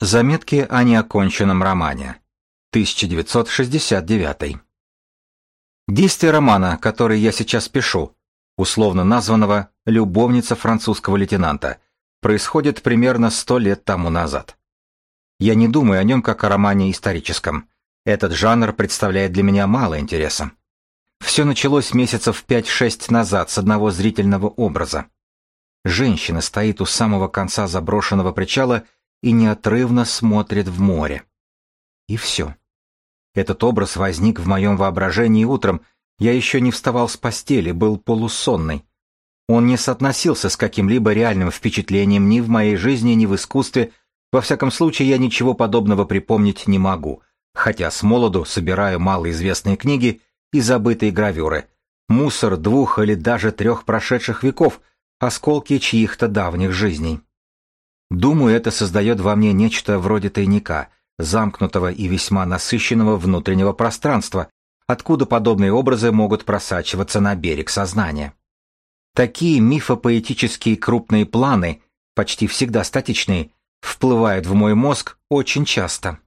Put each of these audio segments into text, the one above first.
Заметки о неоконченном романе. 1969. Действие романа, который я сейчас пишу, условно названного «Любовница французского лейтенанта», происходит примерно сто лет тому назад. Я не думаю о нем как о романе историческом. Этот жанр представляет для меня мало интереса. Все началось месяцев 5-6 назад с одного зрительного образа. Женщина стоит у самого конца заброшенного причала и неотрывно смотрит в море. И все. Этот образ возник в моем воображении утром, я еще не вставал с постели, был полусонный. Он не соотносился с каким-либо реальным впечатлением ни в моей жизни, ни в искусстве, во всяком случае я ничего подобного припомнить не могу, хотя с молоду собираю малоизвестные книги и забытые гравюры, мусор двух или даже трех прошедших веков, осколки чьих-то давних жизней. Думаю, это создает во мне нечто вроде тайника, замкнутого и весьма насыщенного внутреннего пространства, откуда подобные образы могут просачиваться на берег сознания. Такие мифопоэтические крупные планы, почти всегда статичные, вплывают в мой мозг очень часто.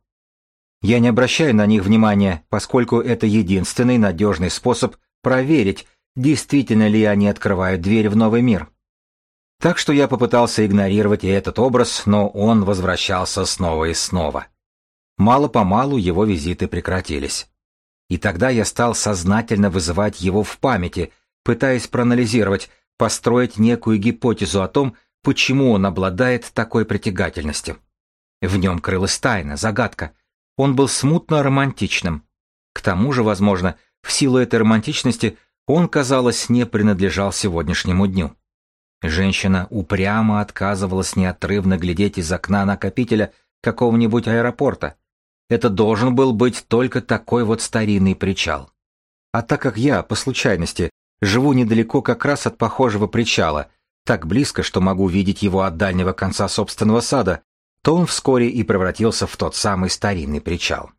Я не обращаю на них внимания, поскольку это единственный надежный способ проверить, действительно ли они открывают дверь в новый мир. Так что я попытался игнорировать и этот образ, но он возвращался снова и снова. Мало-помалу его визиты прекратились. И тогда я стал сознательно вызывать его в памяти, пытаясь проанализировать, построить некую гипотезу о том, почему он обладает такой притягательностью. В нем крылась тайна, загадка. Он был смутно романтичным. К тому же, возможно, в силу этой романтичности он, казалось, не принадлежал сегодняшнему дню. Женщина упрямо отказывалась неотрывно глядеть из окна накопителя какого-нибудь аэропорта. Это должен был быть только такой вот старинный причал. А так как я, по случайности, живу недалеко как раз от похожего причала, так близко, что могу видеть его от дальнего конца собственного сада, то он вскоре и превратился в тот самый старинный причал.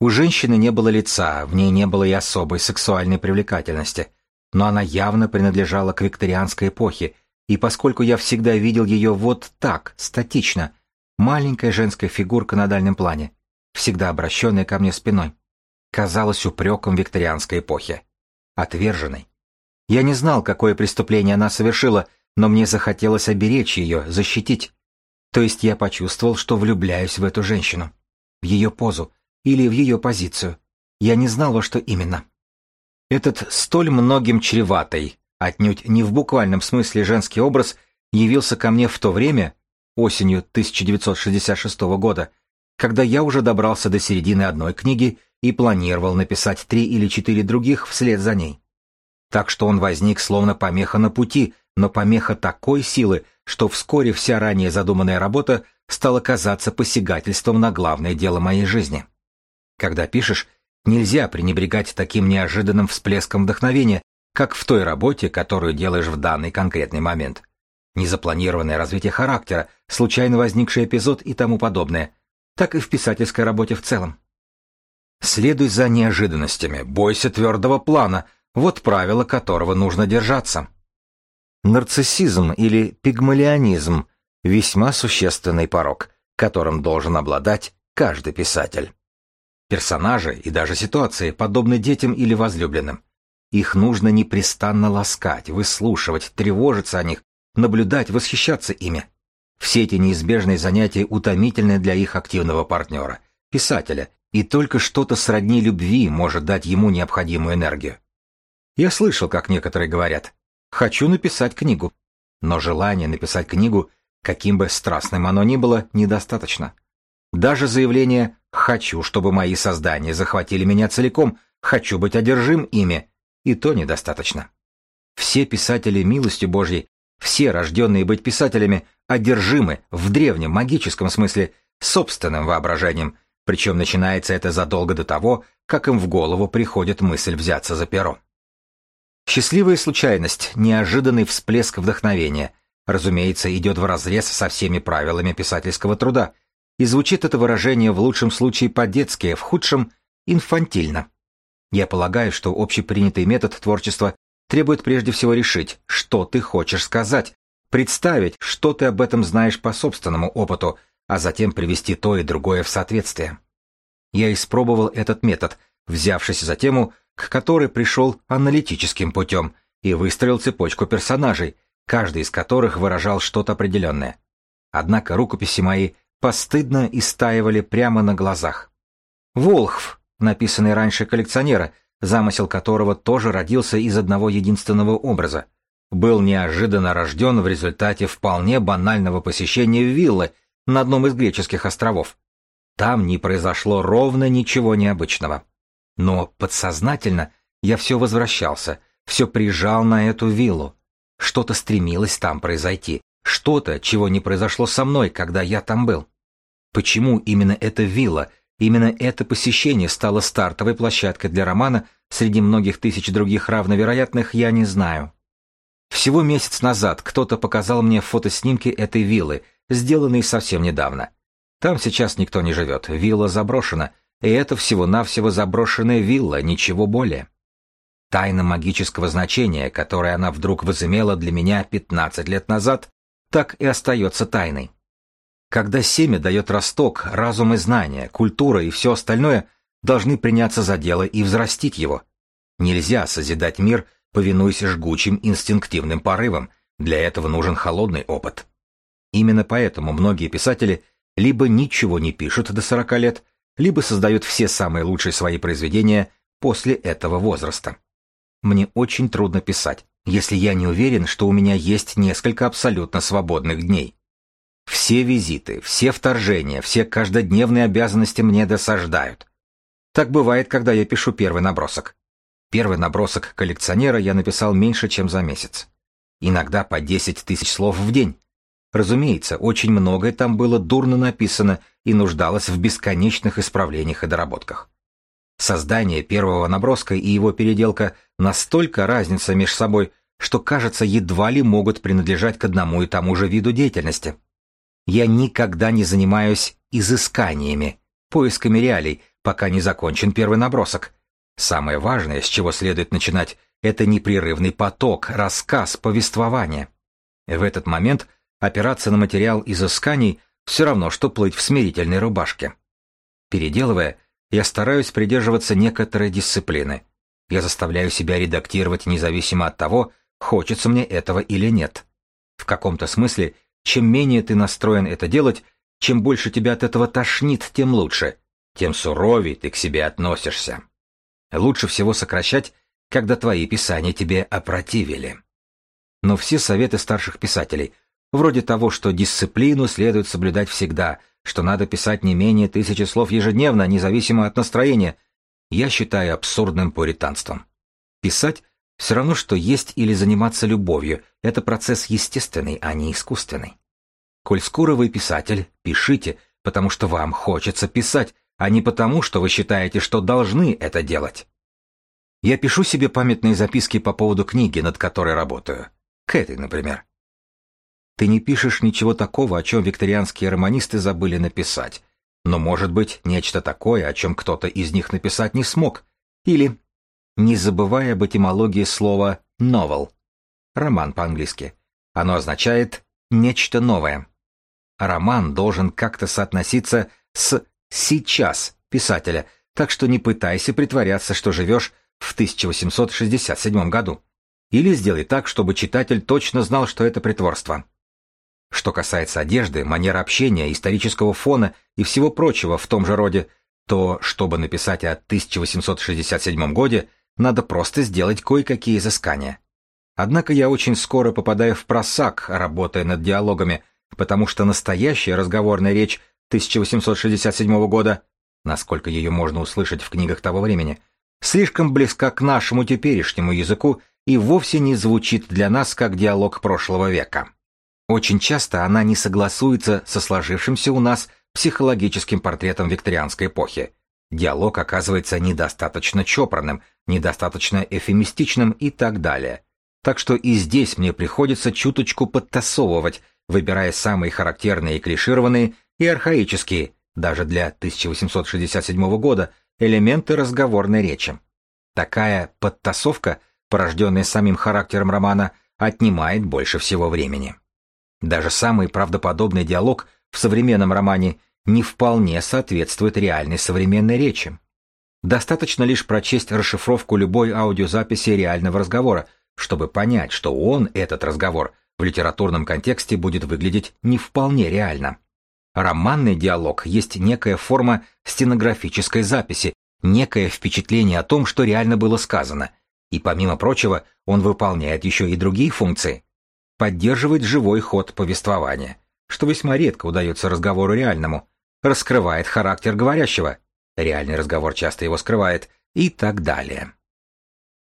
У женщины не было лица, в ней не было и особой сексуальной привлекательности — но она явно принадлежала к викторианской эпохе, и поскольку я всегда видел ее вот так, статично, маленькая женская фигурка на дальнем плане, всегда обращенная ко мне спиной, казалась упреком викторианской эпохи. Отверженной. Я не знал, какое преступление она совершила, но мне захотелось оберечь ее, защитить. То есть я почувствовал, что влюбляюсь в эту женщину, в ее позу или в ее позицию. Я не знал, во что именно. Этот столь многим чреватый, отнюдь не в буквальном смысле женский образ, явился ко мне в то время, осенью 1966 года, когда я уже добрался до середины одной книги и планировал написать три или четыре других вслед за ней. Так что он возник словно помеха на пути, но помеха такой силы, что вскоре вся ранее задуманная работа стала казаться посягательством на главное дело моей жизни. Когда пишешь, Нельзя пренебрегать таким неожиданным всплеском вдохновения, как в той работе, которую делаешь в данный конкретный момент. Незапланированное развитие характера, случайно возникший эпизод и тому подобное, так и в писательской работе в целом. Следуй за неожиданностями, бойся твердого плана, вот правило которого нужно держаться. Нарциссизм или пигмалионизм – весьма существенный порог, которым должен обладать каждый писатель. Персонажи и даже ситуации подобны детям или возлюбленным. Их нужно непрестанно ласкать, выслушивать, тревожиться о них, наблюдать, восхищаться ими. Все эти неизбежные занятия утомительны для их активного партнера, писателя, и только что-то сродни любви может дать ему необходимую энергию. Я слышал, как некоторые говорят «хочу написать книгу», но желание написать книгу, каким бы страстным оно ни было, недостаточно. Даже заявление «хочу, чтобы мои создания захватили меня целиком», «хочу быть одержим ими» и то недостаточно. Все писатели милостью Божьей, все рожденные быть писателями, одержимы в древнем магическом смысле собственным воображением, причем начинается это задолго до того, как им в голову приходит мысль взяться за перо. Счастливая случайность, неожиданный всплеск вдохновения, разумеется, идет вразрез со всеми правилами писательского труда, и звучит это выражение в лучшем случае по-детски, в худшем – инфантильно. Я полагаю, что общепринятый метод творчества требует прежде всего решить, что ты хочешь сказать, представить, что ты об этом знаешь по собственному опыту, а затем привести то и другое в соответствие. Я испробовал этот метод, взявшись за тему, к которой пришел аналитическим путем, и выстроил цепочку персонажей, каждый из которых выражал что-то определенное. Однако рукописи мои постыдно истаивали прямо на глазах. Волхв, написанный раньше коллекционера, замысел которого тоже родился из одного единственного образа, был неожиданно рожден в результате вполне банального посещения виллы на одном из греческих островов. Там не произошло ровно ничего необычного. Но подсознательно я все возвращался, все прижал на эту виллу. Что-то стремилось там произойти, что-то, чего не произошло со мной, когда я там был. Почему именно эта вилла, именно это посещение стало стартовой площадкой для романа среди многих тысяч других равновероятных, я не знаю. Всего месяц назад кто-то показал мне фотоснимки этой виллы, сделанные совсем недавно. Там сейчас никто не живет, вилла заброшена, и это всего-навсего заброшенная вилла, ничего более. Тайна магического значения, которое она вдруг возымела для меня 15 лет назад, так и остается тайной. Когда семя дает росток, разум и знания, культура и все остальное должны приняться за дело и взрастить его. Нельзя созидать мир, повинуясь жгучим инстинктивным порывам, для этого нужен холодный опыт. Именно поэтому многие писатели либо ничего не пишут до 40 лет, либо создают все самые лучшие свои произведения после этого возраста. Мне очень трудно писать, если я не уверен, что у меня есть несколько абсолютно свободных дней. Все визиты, все вторжения, все каждодневные обязанности мне досаждают. Так бывает, когда я пишу первый набросок. Первый набросок коллекционера я написал меньше, чем за месяц. Иногда по 10 тысяч слов в день. Разумеется, очень многое там было дурно написано и нуждалось в бесконечных исправлениях и доработках. Создание первого наброска и его переделка настолько разница между собой, что, кажется, едва ли могут принадлежать к одному и тому же виду деятельности. Я никогда не занимаюсь изысканиями, поисками реалий, пока не закончен первый набросок. Самое важное, с чего следует начинать, это непрерывный поток, рассказ, повествование. В этот момент опираться на материал изысканий все равно, что плыть в смирительной рубашке. Переделывая, я стараюсь придерживаться некоторой дисциплины. Я заставляю себя редактировать независимо от того, хочется мне этого или нет. В каком-то смысле, чем менее ты настроен это делать, чем больше тебя от этого тошнит, тем лучше, тем суровее ты к себе относишься. Лучше всего сокращать, когда твои писания тебе опротивили. Но все советы старших писателей, вроде того, что дисциплину следует соблюдать всегда, что надо писать не менее тысячи слов ежедневно, независимо от настроения, я считаю абсурдным пуританством. Писать все равно, что есть или заниматься любовью, это процесс естественный, а не искусственный. Коль скоро вы писатель, пишите, потому что вам хочется писать, а не потому, что вы считаете, что должны это делать. Я пишу себе памятные записки по поводу книги, над которой работаю. К этой, например. Ты не пишешь ничего такого, о чем викторианские романисты забыли написать. Но может быть нечто такое, о чем кто-то из них написать не смог. Или, не забывая об этимологии слова «novel», роман по-английски. Оно означает «нечто новое». Роман должен как-то соотноситься с «сейчас» писателя, так что не пытайся притворяться, что живешь в 1867 году. Или сделай так, чтобы читатель точно знал, что это притворство. Что касается одежды, манер общения, исторического фона и всего прочего в том же роде, то, чтобы написать о 1867 годе, надо просто сделать кое-какие изыскания. Однако я очень скоро попадаю в просак, работая над диалогами, потому что настоящая разговорная речь 1867 года, насколько ее можно услышать в книгах того времени, слишком близка к нашему теперешнему языку и вовсе не звучит для нас как диалог прошлого века. Очень часто она не согласуется со сложившимся у нас психологическим портретом викторианской эпохи. Диалог оказывается недостаточно чопорным, недостаточно эфемистичным и так далее. Так что и здесь мне приходится чуточку подтасовывать, выбирая самые характерные и клишированные и архаические, даже для 1867 года, элементы разговорной речи. Такая подтасовка, порожденная самим характером романа, отнимает больше всего времени. Даже самый правдоподобный диалог в современном романе не вполне соответствует реальной современной речи. Достаточно лишь прочесть расшифровку любой аудиозаписи реального разговора, чтобы понять, что он, этот разговор, в литературном контексте будет выглядеть не вполне реально. Романный диалог есть некая форма стенографической записи, некое впечатление о том, что реально было сказано. И помимо прочего, он выполняет еще и другие функции. Поддерживает живой ход повествования, что весьма редко удается разговору реальному, раскрывает характер говорящего, реальный разговор часто его скрывает, и так далее.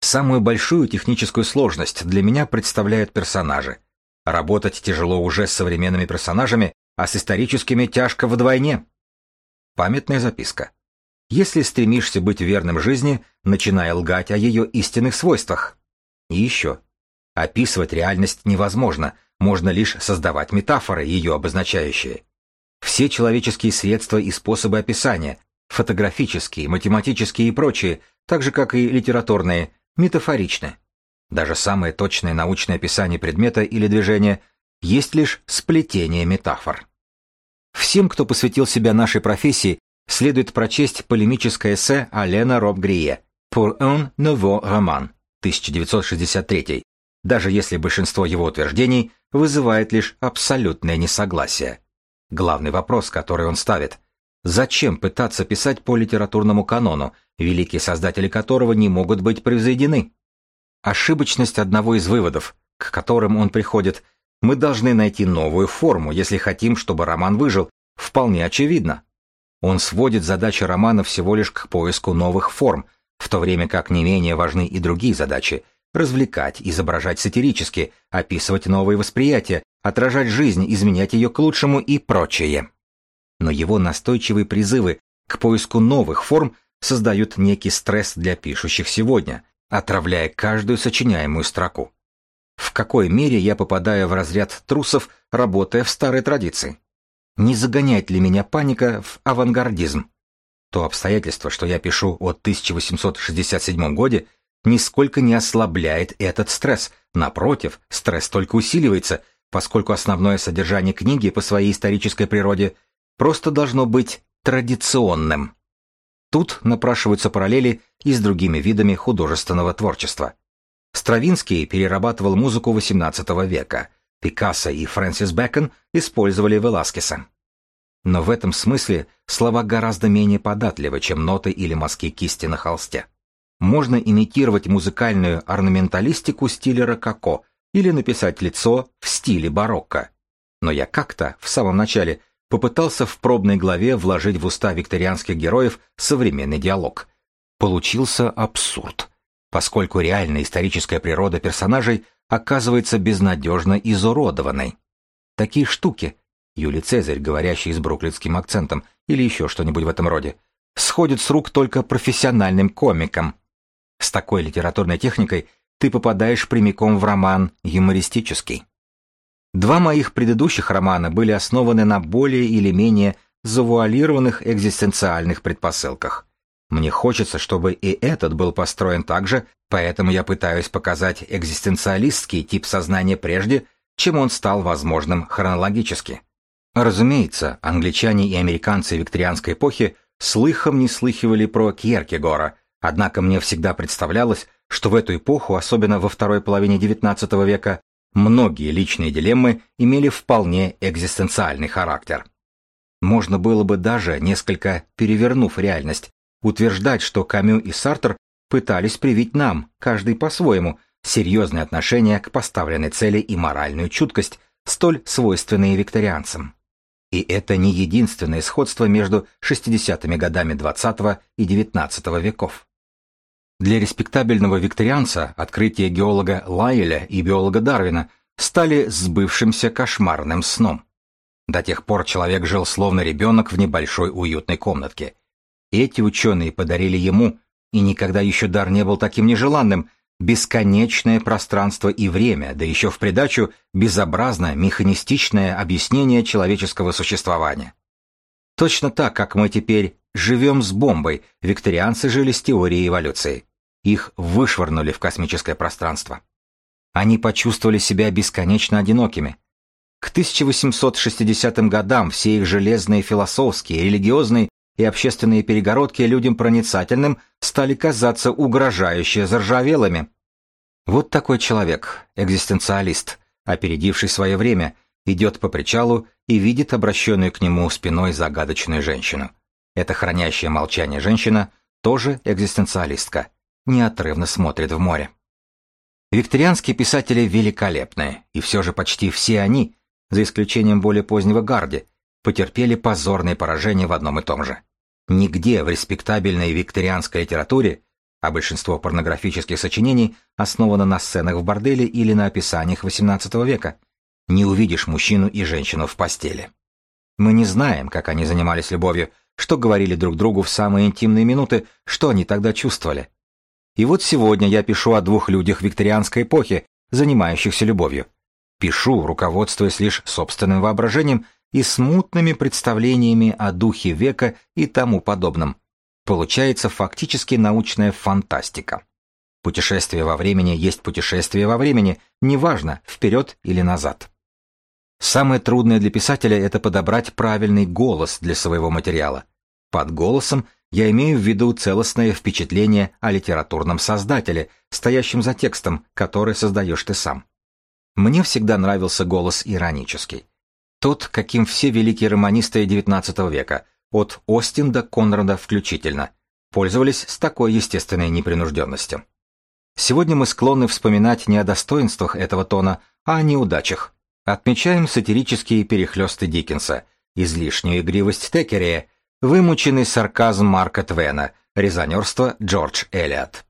Самую большую техническую сложность для меня представляют персонажи. Работать тяжело уже с современными персонажами, а с историческими тяжко вдвойне. Памятная записка. Если стремишься быть верным жизни, начинай лгать о ее истинных свойствах. И еще. Описывать реальность невозможно, можно лишь создавать метафоры, ее обозначающие. Все человеческие средства и способы описания, фотографические, математические и прочие, так же как и литературные, метафоричны. Даже самое точное научное описание предмета или движения есть лишь сплетение метафор. Всем, кто посвятил себя нашей профессии, следует прочесть полемическое эссе Алена Роб-Грие «Pour un nouveau roman» 1963, даже если большинство его утверждений вызывает лишь абсолютное несогласие. Главный вопрос, который он ставит – зачем пытаться писать по литературному канону, великие создатели которого не могут быть превзойдены? Ошибочность одного из выводов, к которым он приходит, мы должны найти новую форму, если хотим, чтобы роман выжил, вполне очевидно. Он сводит задачи романа всего лишь к поиску новых форм, в то время как не менее важны и другие задачи – развлекать, изображать сатирически, описывать новые восприятия, отражать жизнь, изменять ее к лучшему и прочее. Но его настойчивые призывы к поиску новых форм создают некий стресс для пишущих сегодня, отравляя каждую сочиняемую строку. В какой мере я попадаю в разряд трусов, работая в старой традиции? Не загоняет ли меня паника в авангардизм? То обстоятельство, что я пишу о 1867 годе, нисколько не ослабляет этот стресс. Напротив, стресс только усиливается, поскольку основное содержание книги по своей исторической природе просто должно быть традиционным. Тут напрашиваются параллели и с другими видами художественного творчества. Стравинский перерабатывал музыку XVIII века – Пикассо и Фрэнсис Бэкон использовали Веласкеса. Но в этом смысле слова гораздо менее податливы, чем ноты или мазки кисти на холсте. Можно имитировать музыкальную орнаменталистику стиля рококо или написать лицо в стиле барокко. Но я как-то, в самом начале, попытался в пробной главе вложить в уста викторианских героев современный диалог. Получился абсурд, поскольку реальная историческая природа персонажей оказывается безнадежно изуродованной. Такие штуки, Юлий Цезарь, говорящий с бруклинским акцентом, или еще что-нибудь в этом роде, сходят с рук только профессиональным комикам. С такой литературной техникой ты попадаешь прямиком в роман юмористический. Два моих предыдущих романа были основаны на более или менее завуалированных экзистенциальных предпосылках. Мне хочется, чтобы и этот был построен так же, поэтому я пытаюсь показать экзистенциалистский тип сознания прежде, чем он стал возможным хронологически. Разумеется, англичане и американцы викторианской эпохи слыхом не слыхивали про Кьеркегора, однако мне всегда представлялось, что в эту эпоху, особенно во второй половине XIX века, многие личные дилеммы имели вполне экзистенциальный характер. Можно было бы даже, несколько перевернув реальность, утверждать, что Камю и Сартер пытались привить нам, каждый по-своему, серьезное отношение к поставленной цели и моральную чуткость, столь свойственные викторианцам. И это не единственное сходство между 60-ми годами XX и XIX веков. Для респектабельного викторианца открытие геолога Лайеля и биолога Дарвина стали сбывшимся кошмарным сном. До тех пор человек жил словно ребенок в небольшой уютной комнатке, эти ученые подарили ему, и никогда еще дар не был таким нежеланным, бесконечное пространство и время, да еще в придачу безобразно механистичное объяснение человеческого существования. Точно так, как мы теперь живем с бомбой, викторианцы жили с теорией эволюции. Их вышвырнули в космическое пространство. Они почувствовали себя бесконечно одинокими. К 1860 годам все их железные философские, религиозные и общественные перегородки людям проницательным стали казаться угрожающе заржавелыми. Вот такой человек, экзистенциалист, опередивший свое время, идет по причалу и видит обращенную к нему спиной загадочную женщину. Эта хранящая молчание женщина тоже экзистенциалистка, неотрывно смотрит в море. Викторианские писатели великолепны, и все же почти все они, за исключением более позднего Гарди, потерпели позорное поражение в одном и том же. Нигде в респектабельной викторианской литературе, а большинство порнографических сочинений основано на сценах в борделе или на описаниях XVIII века, не увидишь мужчину и женщину в постели. Мы не знаем, как они занимались любовью, что говорили друг другу в самые интимные минуты, что они тогда чувствовали. И вот сегодня я пишу о двух людях викторианской эпохи, занимающихся любовью. Пишу, руководствуясь лишь собственным воображением и смутными представлениями о духе века и тому подобном. Получается фактически научная фантастика. Путешествие во времени есть путешествие во времени, неважно, вперед или назад. Самое трудное для писателя – это подобрать правильный голос для своего материала. Под голосом я имею в виду целостное впечатление о литературном создателе, стоящем за текстом, который создаешь ты сам. Мне всегда нравился голос иронический. Тот, каким все великие романисты XIX века, от Остин до Конрада включительно, пользовались с такой естественной непринужденностью. Сегодня мы склонны вспоминать не о достоинствах этого тона, а о неудачах. Отмечаем сатирические перехлесты Диккенса, излишнюю игривость Текерия, вымученный сарказм Марка Твена, резонерство Джордж Эллиот.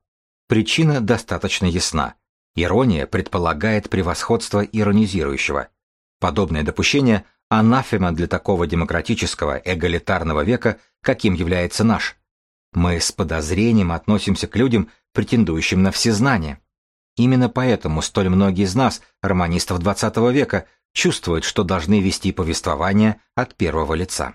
Причина достаточно ясна. Ирония предполагает превосходство иронизирующего. Подобное допущение – анафема для такого демократического, эгалитарного века, каким является наш. Мы с подозрением относимся к людям, претендующим на всезнание. Именно поэтому столь многие из нас, романистов XX века, чувствуют, что должны вести повествование от первого лица.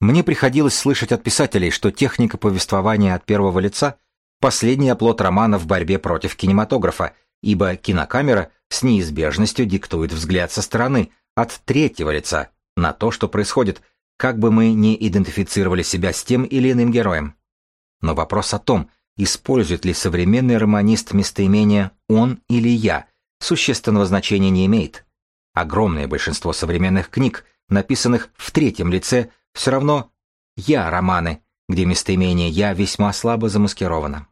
Мне приходилось слышать от писателей, что техника повествования от первого лица – последний оплот романа в борьбе против кинематографа, ибо кинокамера с неизбежностью диктует взгляд со стороны, от третьего лица, на то, что происходит, как бы мы ни идентифицировали себя с тем или иным героем. Но вопрос о том, использует ли современный романист местоимение «он» или «я», существенного значения не имеет. Огромное большинство современных книг, написанных в третьем лице, все равно «я» романы, где местоимение «я» весьма слабо замаскировано.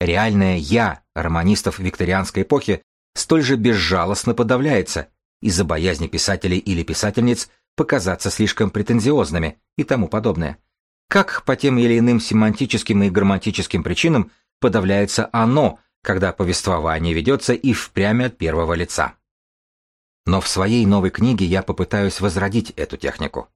Реальное «я» романистов викторианской эпохи столь же безжалостно подавляется из-за боязни писателей или писательниц показаться слишком претензиозными и тому подобное. Как по тем или иным семантическим и грамматическим причинам подавляется оно, когда повествование ведется и впрямь от первого лица. Но в своей новой книге я попытаюсь возродить эту технику.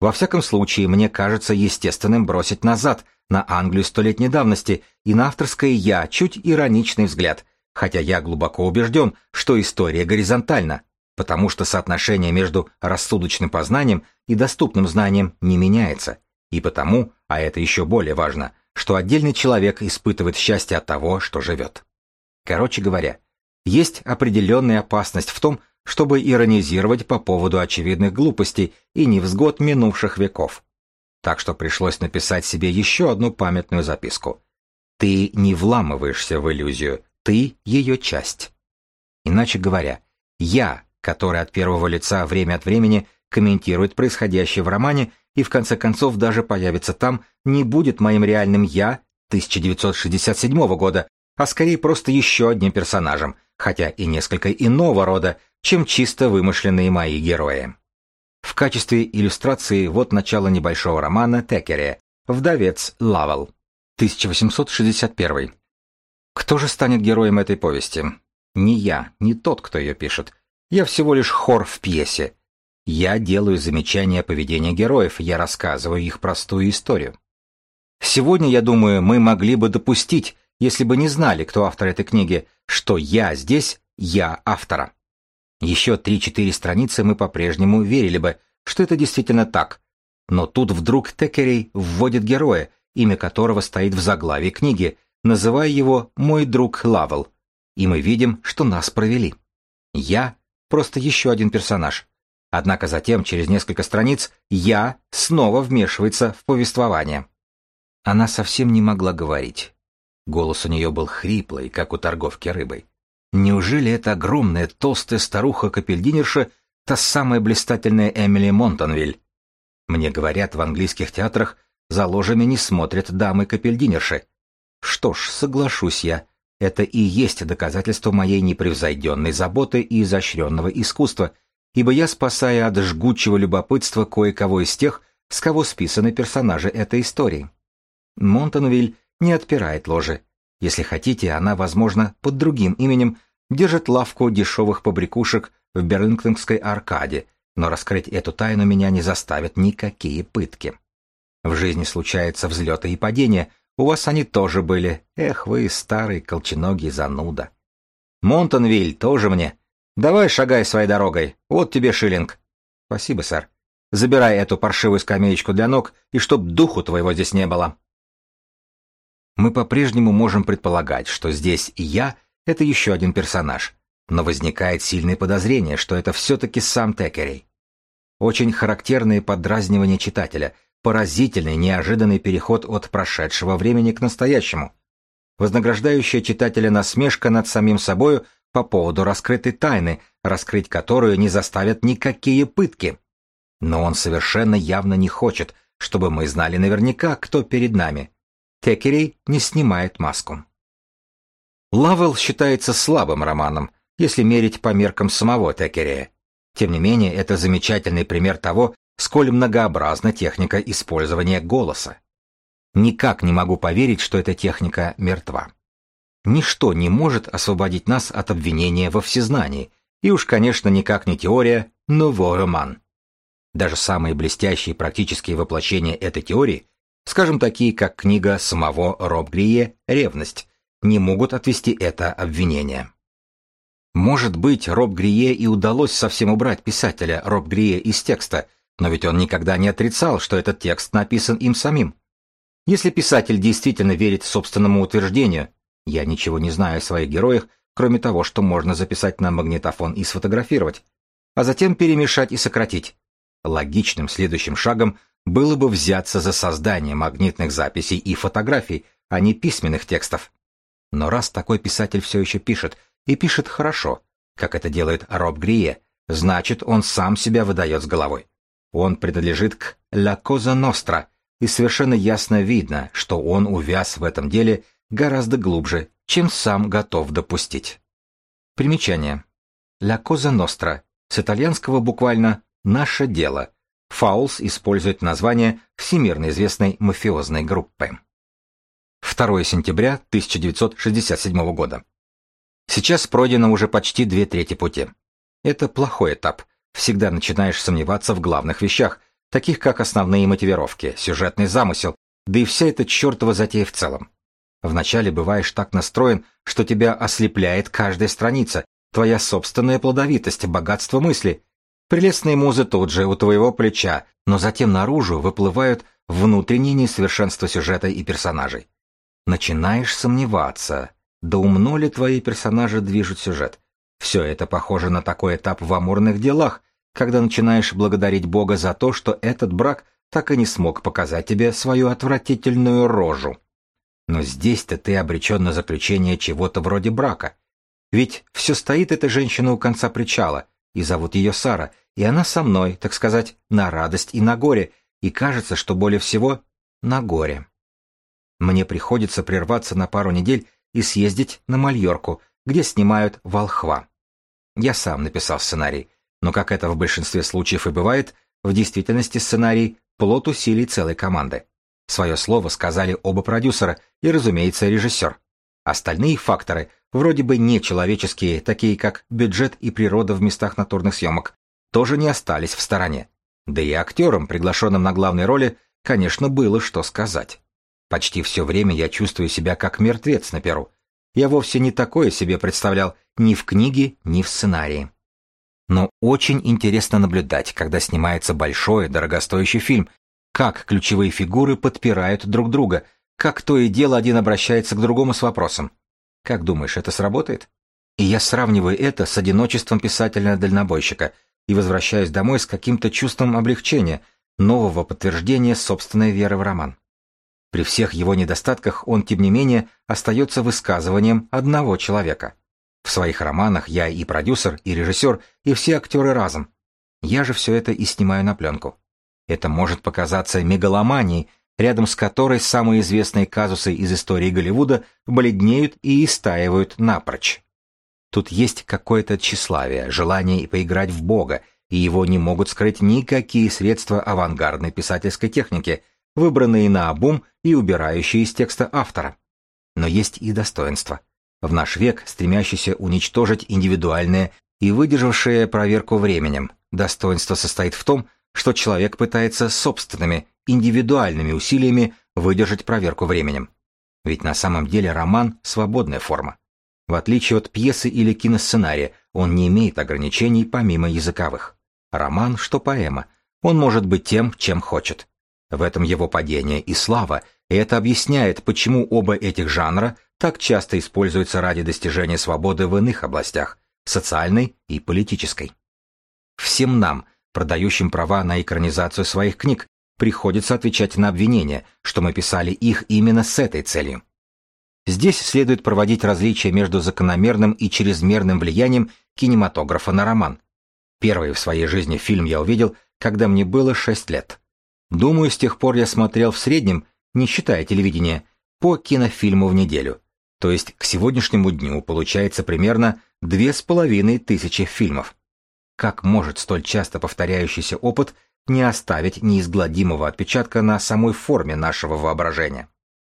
Во всяком случае, мне кажется естественным бросить назад на Англию столетней давности и на авторское «я» чуть ироничный взгляд, хотя я глубоко убежден, что история горизонтальна, потому что соотношение между рассудочным познанием и доступным знанием не меняется, и потому, а это еще более важно, что отдельный человек испытывает счастье от того, что живет. Короче говоря, есть определенная опасность в том, чтобы иронизировать по поводу очевидных глупостей и невзгод минувших веков. Так что пришлось написать себе еще одну памятную записку. Ты не вламываешься в иллюзию, ты ее часть. Иначе говоря, я, который от первого лица время от времени комментирует происходящее в романе и в конце концов даже появится там, не будет моим реальным «я» 1967 года, а скорее просто еще одним персонажем, хотя и несколько иного рода, чем чисто вымышленные мои герои. В качестве иллюстрации вот начало небольшого романа Текере «Вдовец Лавел», 1861. Кто же станет героем этой повести? Не я, не тот, кто ее пишет. Я всего лишь хор в пьесе. Я делаю замечания о поведении героев, я рассказываю их простую историю. Сегодня, я думаю, мы могли бы допустить, если бы не знали, кто автор этой книги, что я здесь, я автора. Еще три-четыре страницы мы по-прежнему верили бы, что это действительно так. Но тут вдруг Текерей вводит героя, имя которого стоит в заглавии книги, называя его «мой друг Лавел», и мы видим, что нас провели. Я просто еще один персонаж. Однако затем, через несколько страниц, «я» снова вмешивается в повествование. Она совсем не могла говорить. Голос у нее был хриплый, как у торговки рыбой. Неужели эта огромная толстая старуха-капельдинерша та самая блистательная Эмили Монтонвиль? Мне говорят, в английских театрах за ложами не смотрят дамы-капельдинерши. Что ж, соглашусь я, это и есть доказательство моей непревзойденной заботы и изощренного искусства, ибо я спасаю от жгучего любопытства кое-кого из тех, с кого списаны персонажи этой истории. Монтонвиль не отпирает ложи. Если хотите, она, возможно, под другим именем держит лавку дешевых побрякушек в Берлингтонской аркаде, но раскрыть эту тайну меня не заставят никакие пытки. В жизни случаются взлеты и падения, у вас они тоже были. Эх вы, старый колченогий зануда. Монтонвиль тоже мне. Давай шагай своей дорогой, вот тебе шиллинг. Спасибо, сэр. Забирай эту паршивую скамеечку для ног, и чтоб духу твоего здесь не было. Мы по-прежнему можем предполагать, что здесь я — это еще один персонаж, но возникает сильное подозрение, что это все-таки сам Текерей. Очень характерные подразнивания читателя, поразительный неожиданный переход от прошедшего времени к настоящему, вознаграждающая читателя насмешка над самим собою по поводу раскрытой тайны, раскрыть которую не заставят никакие пытки. Но он совершенно явно не хочет, чтобы мы знали наверняка, кто перед нами — Текерей не снимает маску. Лавел считается слабым романом, если мерить по меркам самого Текерея. Тем не менее, это замечательный пример того, сколь многообразна техника использования голоса. Никак не могу поверить, что эта техника мертва. Ничто не может освободить нас от обвинения во всезнании, и уж, конечно, никак не теория «новый роман». Даже самые блестящие практические воплощения этой теории скажем, такие как книга самого Роб Грие «Ревность», не могут отвести это обвинение. Может быть, Роб Грие и удалось совсем убрать писателя Роб Грие из текста, но ведь он никогда не отрицал, что этот текст написан им самим. Если писатель действительно верит собственному утверждению, я ничего не знаю о своих героях, кроме того, что можно записать на магнитофон и сфотографировать, а затем перемешать и сократить. Логичным следующим шагом было бы взяться за создание магнитных записей и фотографий, а не письменных текстов. Но раз такой писатель все еще пишет, и пишет хорошо, как это делает Роб Грие, значит, он сам себя выдает с головой. Он принадлежит к «Ла Коза Ностра», и совершенно ясно видно, что он увяз в этом деле гораздо глубже, чем сам готов допустить. Примечание. «Ла Коза Ностра» с итальянского буквально «наше дело», Фаулс использует название всемирно известной мафиозной группы. 2 сентября 1967 года. Сейчас пройдено уже почти две трети пути. Это плохой этап. Всегда начинаешь сомневаться в главных вещах, таких как основные мотивировки, сюжетный замысел, да и вся эта чертова затея в целом. Вначале бываешь так настроен, что тебя ослепляет каждая страница, твоя собственная плодовитость, богатство мысли, Прелестные музы тут же, у твоего плеча, но затем наружу выплывают внутренние несовершенства сюжета и персонажей. Начинаешь сомневаться, да умно ли твои персонажи движут сюжет. Все это похоже на такой этап в амурных делах, когда начинаешь благодарить Бога за то, что этот брак так и не смог показать тебе свою отвратительную рожу. Но здесь-то ты обречен на заключение чего-то вроде брака. Ведь все стоит эта женщина у конца причала — и зовут ее Сара, и она со мной, так сказать, на радость и на горе, и кажется, что более всего на горе. Мне приходится прерваться на пару недель и съездить на Мальорку, где снимают «Волхва». Я сам написал сценарий, но, как это в большинстве случаев и бывает, в действительности сценарий – плод усилий целой команды. Свое слово сказали оба продюсера и, разумеется, режиссер. Остальные факторы, вроде бы нечеловеческие, такие как бюджет и природа в местах натурных съемок, тоже не остались в стороне. Да и актерам, приглашенным на главной роли, конечно, было что сказать. Почти все время я чувствую себя как мертвец на перу. Я вовсе не такое себе представлял ни в книге, ни в сценарии. Но очень интересно наблюдать, когда снимается большой, дорогостоящий фильм, как ключевые фигуры подпирают друг друга, как то и дело один обращается к другому с вопросом. Как думаешь, это сработает? И я сравниваю это с одиночеством писателя-дальнобойщика и возвращаюсь домой с каким-то чувством облегчения, нового подтверждения собственной веры в роман. При всех его недостатках он, тем не менее, остается высказыванием одного человека. В своих романах я и продюсер, и режиссер, и все актеры разом. Я же все это и снимаю на пленку. Это может показаться мегаломанией, рядом с которой самые известные казусы из истории Голливуда бледнеют и истаивают напрочь. Тут есть какое-то тщеславие, желание поиграть в Бога, и его не могут скрыть никакие средства авангардной писательской техники, выбранные на обум и убирающие из текста автора. Но есть и достоинство. В наш век, стремящийся уничтожить индивидуальное и выдержавшее проверку временем, достоинство состоит в том, что человек пытается собственными, индивидуальными усилиями выдержать проверку временем. Ведь на самом деле роман – свободная форма. В отличие от пьесы или киносценария, он не имеет ограничений помимо языковых. Роман, что поэма, он может быть тем, чем хочет. В этом его падение и слава, и это объясняет, почему оба этих жанра так часто используются ради достижения свободы в иных областях, социальной и политической. Всем нам, продающим права на экранизацию своих книг, приходится отвечать на обвинения, что мы писали их именно с этой целью. Здесь следует проводить различия между закономерным и чрезмерным влиянием кинематографа на роман. Первый в своей жизни фильм я увидел, когда мне было 6 лет. Думаю, с тех пор я смотрел в среднем, не считая телевидения, по кинофильму в неделю. То есть к сегодняшнему дню получается примерно две с половиной тысячи фильмов. Как может столь часто повторяющийся опыт не оставить неизгладимого отпечатка на самой форме нашего воображения?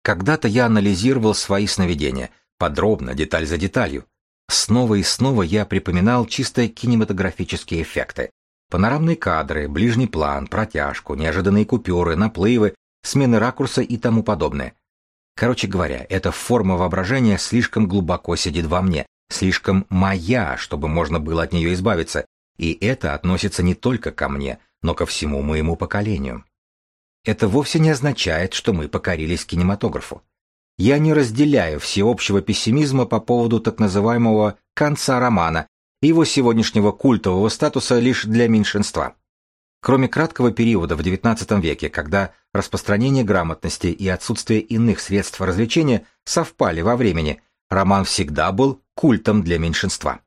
Когда-то я анализировал свои сновидения, подробно, деталь за деталью. Снова и снова я припоминал чисто кинематографические эффекты. Панорамные кадры, ближний план, протяжку, неожиданные купюры, наплывы, смены ракурса и тому подобное. Короче говоря, эта форма воображения слишком глубоко сидит во мне, слишком моя, чтобы можно было от нее избавиться, и это относится не только ко мне, но ко всему моему поколению это вовсе не означает, что мы покорились кинематографу. Я не разделяю всеобщего пессимизма по поводу так называемого «конца романа» и его сегодняшнего культового статуса лишь для меньшинства. Кроме краткого периода в XIX веке, когда распространение грамотности и отсутствие иных средств развлечения совпали во времени, роман всегда был культом для меньшинства.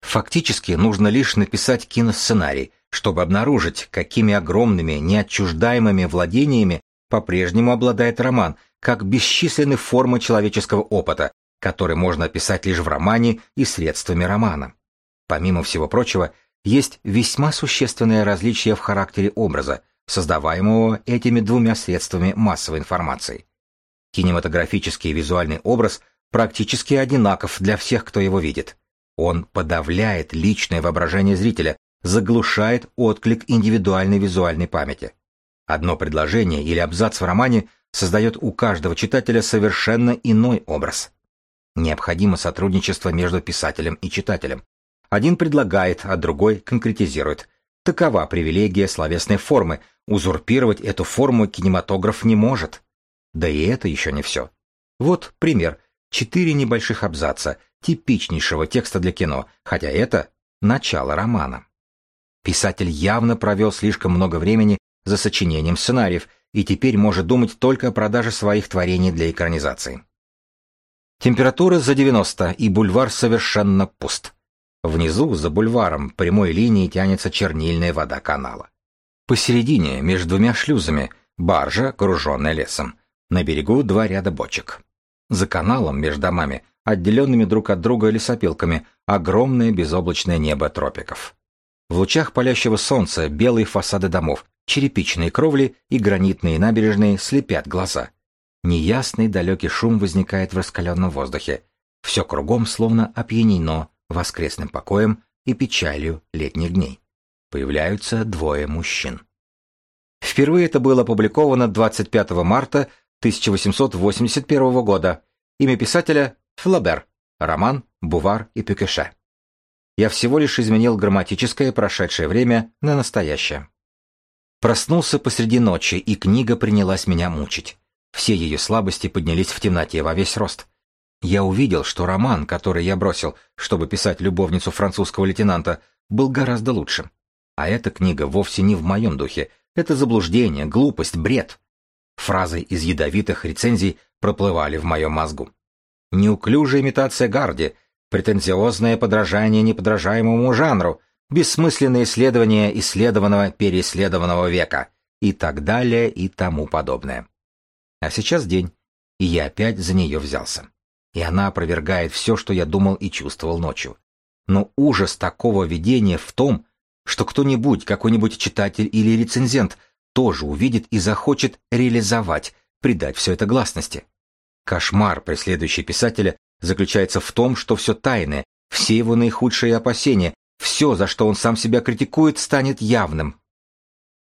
Фактически нужно лишь написать киносценарий, чтобы обнаружить, какими огромными, неотчуждаемыми владениями по-прежнему обладает роман, как бесчисленны формы человеческого опыта, который можно описать лишь в романе и средствами романа. Помимо всего прочего, есть весьма существенное различие в характере образа, создаваемого этими двумя средствами массовой информации. Кинематографический визуальный образ практически одинаков для всех, кто его видит. Он подавляет личное воображение зрителя, заглушает отклик индивидуальной визуальной памяти. Одно предложение или абзац в романе создает у каждого читателя совершенно иной образ. Необходимо сотрудничество между писателем и читателем. Один предлагает, а другой конкретизирует. Такова привилегия словесной формы, узурпировать эту форму кинематограф не может. Да и это еще не все. Вот пример. Четыре небольших абзаца, типичнейшего текста для кино, хотя это начало романа. Писатель явно провел слишком много времени за сочинением сценариев и теперь может думать только о продаже своих творений для экранизации. Температура за 90, и бульвар совершенно пуст. Внизу, за бульваром, прямой линией тянется чернильная вода канала. Посередине, между двумя шлюзами, баржа, груженная лесом. На берегу два ряда бочек. За каналом, между домами, отделенными друг от друга лесопилками, огромное безоблачное небо тропиков. В лучах палящего солнца белые фасады домов, черепичные кровли и гранитные набережные слепят глаза. Неясный далекий шум возникает в раскаленном воздухе. Все кругом словно опьянено воскресным покоем и печалью летних дней. Появляются двое мужчин. Впервые это было опубликовано 25 марта 1881 года. Имя писателя — Флабер, роман «Бувар и Пюкеше». Я всего лишь изменил грамматическое прошедшее время на настоящее. Проснулся посреди ночи, и книга принялась меня мучить. Все ее слабости поднялись в темноте во весь рост. Я увидел, что роман, который я бросил, чтобы писать любовницу французского лейтенанта, был гораздо лучше. А эта книга вовсе не в моем духе. Это заблуждение, глупость, бред. Фразы из ядовитых рецензий проплывали в моем мозгу. Неуклюжая имитация Гарди, претенциозное подражание неподражаемому жанру, бессмысленное исследование исследованного переисследованного века и так далее и тому подобное. А сейчас день, и я опять за нее взялся. И она опровергает все, что я думал и чувствовал ночью. Но ужас такого видения в том, что кто-нибудь, какой-нибудь читатель или рецензент тоже увидит и захочет реализовать, придать все это гласности. Кошмар, преследующий писателя, заключается в том, что все тайное, все его наихудшие опасения, все, за что он сам себя критикует, станет явным.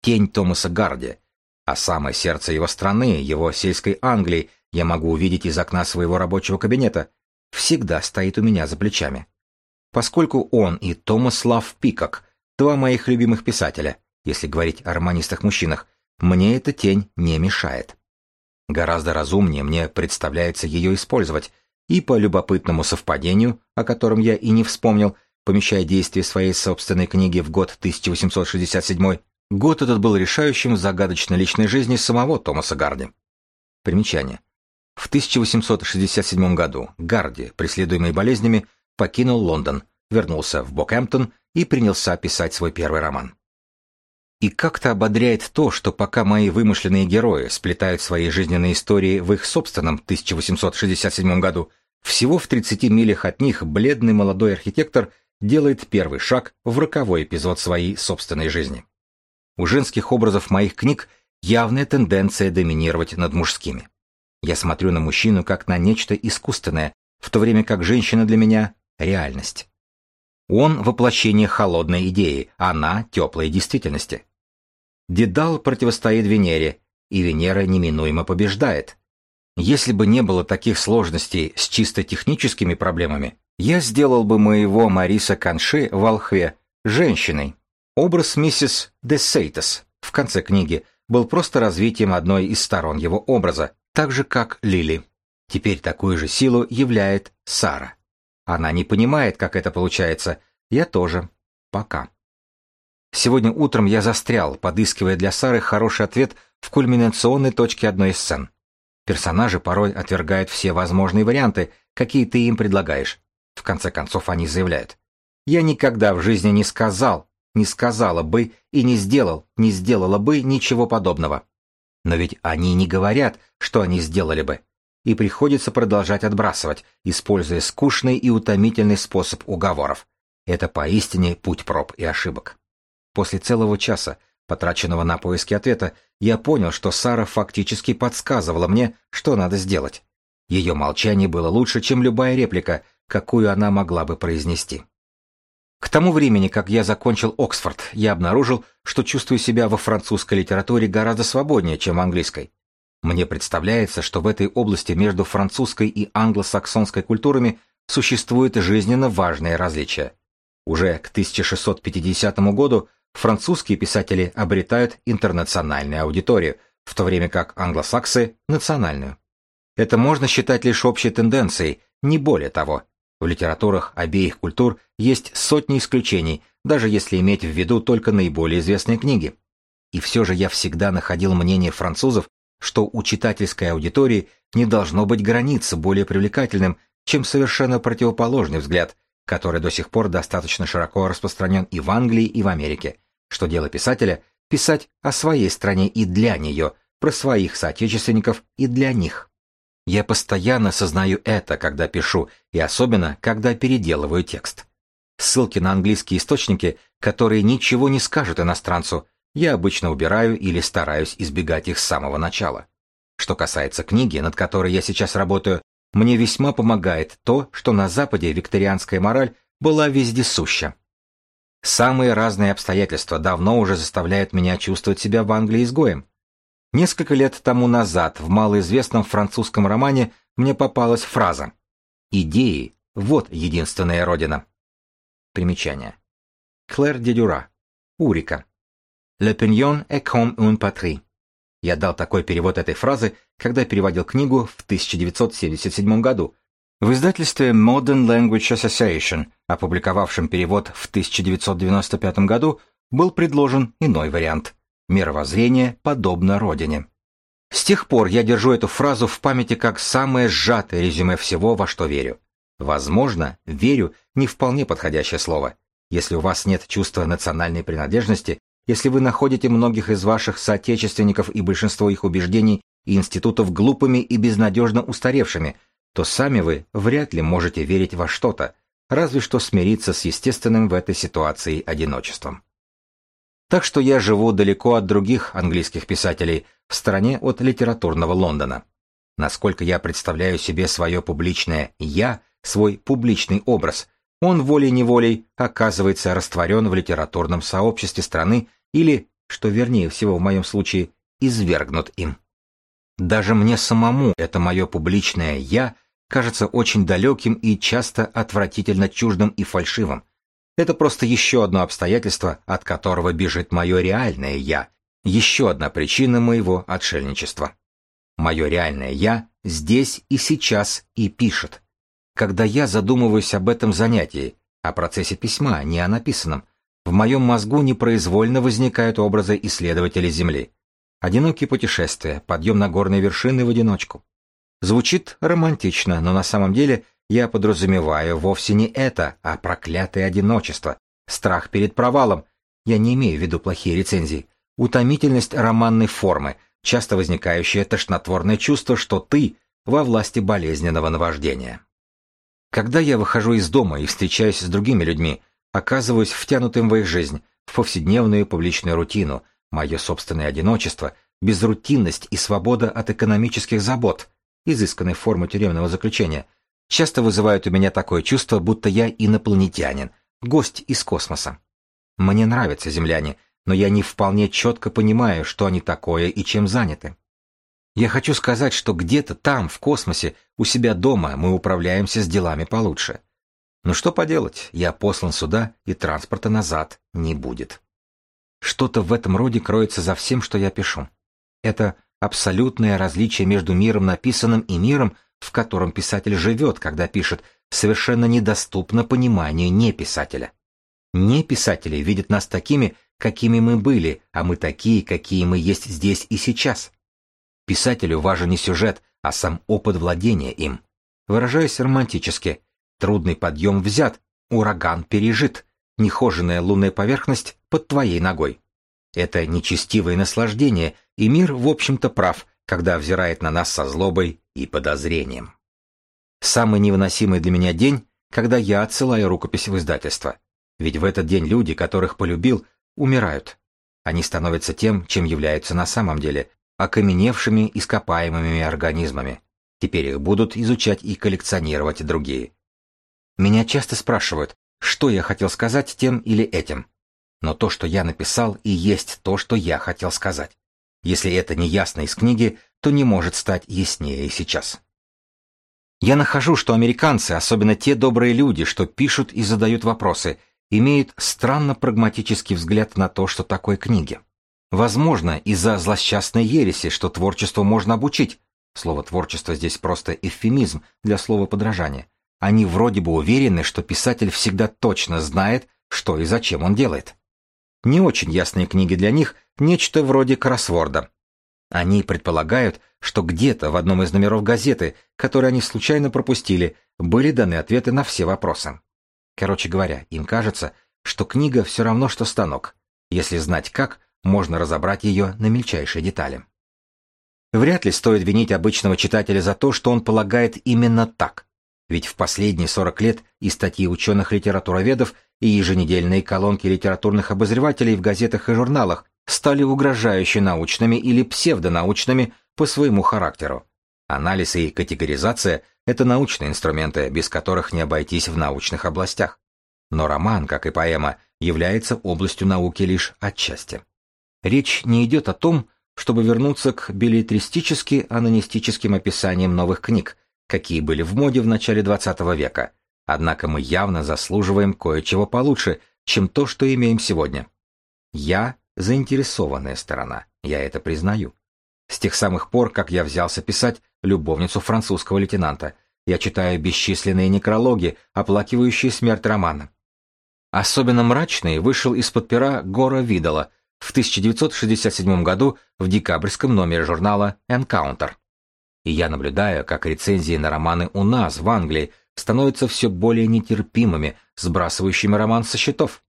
Тень Томаса Гарди, а самое сердце его страны, его сельской Англии, я могу увидеть из окна своего рабочего кабинета, всегда стоит у меня за плечами. Поскольку он и Томас Лав Пикок, два моих любимых писателя, если говорить о романистах-мужчинах, мне эта тень не мешает. Гораздо разумнее мне представляется ее использовать, и по любопытному совпадению, о котором я и не вспомнил, помещая действие своей собственной книги в год 1867, год этот был решающим в загадочной личной жизни самого Томаса Гарди. Примечание. В 1867 году Гарди, преследуемый болезнями, покинул Лондон, вернулся в Бокэмптон и принялся писать свой первый роман. И как-то ободряет то, что пока мои вымышленные герои сплетают свои жизненные истории в их собственном 1867 году, всего в 30 милях от них бледный молодой архитектор делает первый шаг в роковой эпизод своей собственной жизни. У женских образов моих книг явная тенденция доминировать над мужскими. Я смотрю на мужчину как на нечто искусственное, в то время как женщина для меня — реальность. Он — воплощение холодной идеи, она — теплой действительности. Дедал противостоит Венере, и Венера неминуемо побеждает. Если бы не было таких сложностей с чисто техническими проблемами, я сделал бы моего Мариса Канши в женщиной. Образ миссис де Сейтес в конце книги был просто развитием одной из сторон его образа, так же как Лили. Теперь такую же силу являет Сара. Она не понимает, как это получается. Я тоже. Пока. Сегодня утром я застрял, подыскивая для Сары хороший ответ в кульминационной точке одной из сцен. Персонажи порой отвергают все возможные варианты, какие ты им предлагаешь. В конце концов они заявляют. Я никогда в жизни не сказал, не сказала бы и не сделал, не сделала бы ничего подобного. Но ведь они не говорят, что они сделали бы. И приходится продолжать отбрасывать, используя скучный и утомительный способ уговоров. Это поистине путь проб и ошибок. После целого часа, потраченного на поиски ответа, я понял, что Сара фактически подсказывала мне, что надо сделать. Ее молчание было лучше, чем любая реплика, какую она могла бы произнести. К тому времени, как я закончил Оксфорд, я обнаружил, что чувствую себя во французской литературе гораздо свободнее, чем в английской. Мне представляется, что в этой области между французской и англосаксонской культурами существует жизненно важное различие. Уже к 1650 году французские писатели обретают интернациональную аудиторию, в то время как англосаксы – национальную. Это можно считать лишь общей тенденцией, не более того. В литературах обеих культур есть сотни исключений, даже если иметь в виду только наиболее известные книги. И все же я всегда находил мнение французов, что у читательской аудитории не должно быть границы более привлекательным, чем совершенно противоположный взгляд, который до сих пор достаточно широко распространен и в Англии, и в Америке, что дело писателя – писать о своей стране и для нее, про своих соотечественников и для них. Я постоянно сознаю это, когда пишу, и особенно, когда переделываю текст. Ссылки на английские источники, которые ничего не скажут иностранцу, я обычно убираю или стараюсь избегать их с самого начала. Что касается книги, над которой я сейчас работаю, мне весьма помогает то, что на Западе викторианская мораль была вездесуща. Самые разные обстоятельства давно уже заставляют меня чувствовать себя в Англии изгоем. Несколько лет тому назад в малоизвестном французском романе мне попалась фраза «Идеи – вот единственная родина». Примечание. Клэр де Дюра. Урика. «L'opinion est comme une patrie». Я дал такой перевод этой фразы, когда переводил книгу в 1977 году. В издательстве Modern Language Association, опубликовавшем перевод в 1995 году, был предложен иной вариант – мировоззрение подобно родине. С тех пор я держу эту фразу в памяти как самое сжатое резюме всего, во что верю. Возможно, верю – не вполне подходящее слово. Если у вас нет чувства национальной принадлежности, если вы находите многих из ваших соотечественников и большинство их убеждений и институтов глупыми и безнадежно устаревшими – то сами вы вряд ли можете верить во что-то, разве что смириться с естественным в этой ситуации одиночеством. Так что я живу далеко от других английских писателей, в стороне от литературного Лондона. Насколько я представляю себе свое публичное «я», свой публичный образ, он волей-неволей оказывается растворен в литературном сообществе страны или, что вернее всего в моем случае, извергнут им. Даже мне самому это мое публичное «я» кажется очень далеким и часто отвратительно чуждым и фальшивым. Это просто еще одно обстоятельство, от которого бежит мое реальное «я», еще одна причина моего отшельничества. Мое реальное «я» здесь и сейчас и пишет. Когда я задумываюсь об этом занятии, о процессе письма, не о написанном, в моем мозгу непроизвольно возникают образы исследователей Земли. Одинокие путешествия, подъем на горные вершины в одиночку. Звучит романтично, но на самом деле я подразумеваю вовсе не это, а проклятое одиночество, страх перед провалом. Я не имею в виду плохие рецензии. Утомительность романной формы, часто возникающее тошнотворное чувство, что ты во власти болезненного наваждения. Когда я выхожу из дома и встречаюсь с другими людьми, оказываюсь втянутым в их жизнь, в повседневную публичную рутину, Мое собственное одиночество, безрутинность и свобода от экономических забот, изысканной формы тюремного заключения, часто вызывают у меня такое чувство, будто я инопланетянин, гость из космоса. Мне нравятся земляне, но я не вполне четко понимаю, что они такое и чем заняты. Я хочу сказать, что где-то там, в космосе, у себя дома мы управляемся с делами получше. Но что поделать, я послан сюда, и транспорта назад не будет. Что-то в этом роде кроется за всем, что я пишу. Это абсолютное различие между миром написанным и миром, в котором писатель живет, когда пишет, совершенно недоступно пониманию неписателя. Неписатели видят нас такими, какими мы были, а мы такие, какие мы есть здесь и сейчас. Писателю важен не сюжет, а сам опыт владения им. Выражаясь романтически, трудный подъем взят, ураган пережит, нехоженная лунная поверхность под твоей ногой. Это нечестивое наслаждение, и мир, в общем-то, прав, когда взирает на нас со злобой и подозрением. Самый невыносимый для меня день, когда я отсылаю рукопись в издательство. Ведь в этот день люди, которых полюбил, умирают. Они становятся тем, чем являются на самом деле, окаменевшими ископаемыми организмами. Теперь их будут изучать и коллекционировать другие. Меня часто спрашивают, что я хотел сказать тем или этим. Но то, что я написал, и есть то, что я хотел сказать. Если это не ясно из книги, то не может стать яснее и сейчас. Я нахожу, что американцы, особенно те добрые люди, что пишут и задают вопросы, имеют странно прагматический взгляд на то, что такое книги. Возможно, из-за злосчастной ереси, что творчеству можно обучить. Слово «творчество» здесь просто эвфемизм для слова «подражание», они вроде бы уверены, что писатель всегда точно знает, что и зачем он делает. Не очень ясные книги для них – нечто вроде кроссворда. Они предполагают, что где-то в одном из номеров газеты, который они случайно пропустили, были даны ответы на все вопросы. Короче говоря, им кажется, что книга все равно, что станок. Если знать как, можно разобрать ее на мельчайшие детали. Вряд ли стоит винить обычного читателя за то, что он полагает именно так. Ведь в последние 40 лет и статьи ученых-литературоведов, и еженедельные колонки литературных обозревателей в газетах и журналах стали угрожающе научными или псевдонаучными по своему характеру. Анализ и категоризация – это научные инструменты, без которых не обойтись в научных областях. Но роман, как и поэма, является областью науки лишь отчасти. Речь не идет о том, чтобы вернуться к билетристически-анонистическим описаниям новых книг, какие были в моде в начале XX века, однако мы явно заслуживаем кое-чего получше, чем то, что имеем сегодня. Я заинтересованная сторона, я это признаю. С тех самых пор, как я взялся писать «Любовницу французского лейтенанта», Я читаю бесчисленные некрологи, оплакивающие смерть романа. Особенно мрачный вышел из-под пера Гора Видала в 1967 году в декабрьском номере журнала Encounter. И я наблюдаю, как рецензии на романы у нас, в Англии, становятся все более нетерпимыми, сбрасывающими роман со счетов.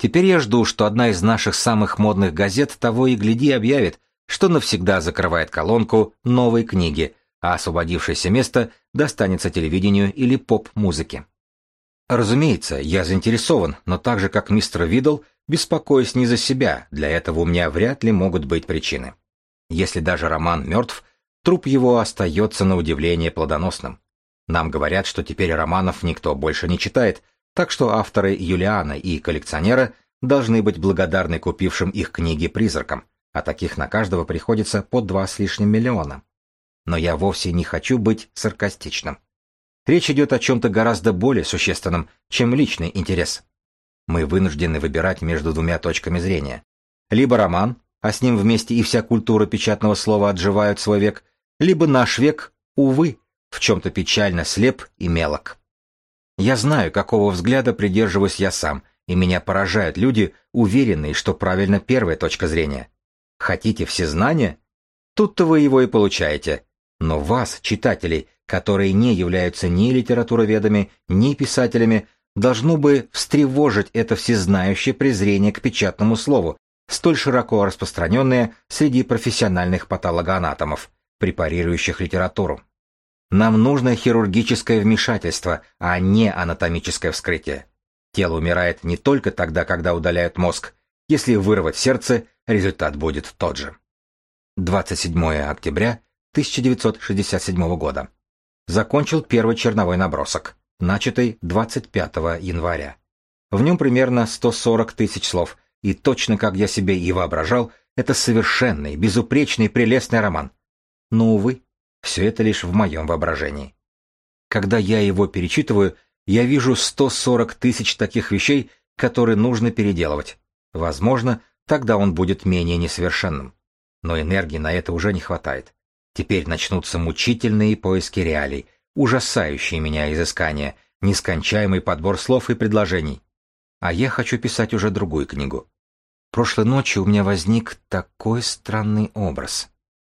Теперь я жду, что одна из наших самых модных газет того и гляди объявит, что навсегда закрывает колонку новой книги, а освободившееся место достанется телевидению или поп-музыке. Разумеется, я заинтересован, но так же, как мистер Видл, беспокоюсь не за себя, для этого у меня вряд ли могут быть причины. Если даже роман мертв, труп его остается на удивление плодоносным. Нам говорят, что теперь романов никто больше не читает, так что авторы Юлиана и коллекционеры должны быть благодарны купившим их книги призракам, а таких на каждого приходится по два с лишним миллиона. Но я вовсе не хочу быть саркастичным. Речь идет о чем-то гораздо более существенном, чем личный интерес. Мы вынуждены выбирать между двумя точками зрения. Либо роман, а с ним вместе и вся культура печатного слова отживают свой век, либо наш век, увы, в чем-то печально слеп и мелок. Я знаю, какого взгляда придерживаюсь я сам, и меня поражают люди, уверенные, что правильно первая точка зрения. Хотите всезнания? Тут-то вы его и получаете. Но вас, читателей, которые не являются ни литературоведами, ни писателями, должно бы встревожить это всезнающее презрение к печатному слову, столь широко распространенное среди профессиональных патологоанатомов, препарирующих литературу. Нам нужно хирургическое вмешательство, а не анатомическое вскрытие. Тело умирает не только тогда, когда удаляют мозг. Если вырвать сердце, результат будет тот же. 27 октября 1967 года. Закончил первый черновой набросок, начатый 25 января. В нем примерно 140 тысяч слов, и точно как я себе и воображал, это совершенный, безупречный, прелестный роман. Но, увы, все это лишь в моем воображении. Когда я его перечитываю, я вижу 140 тысяч таких вещей, которые нужно переделывать. Возможно, тогда он будет менее несовершенным. Но энергии на это уже не хватает. Теперь начнутся мучительные поиски реалий, ужасающие меня изыскания, нескончаемый подбор слов и предложений. А я хочу писать уже другую книгу. Прошлой ночью у меня возник такой странный образ.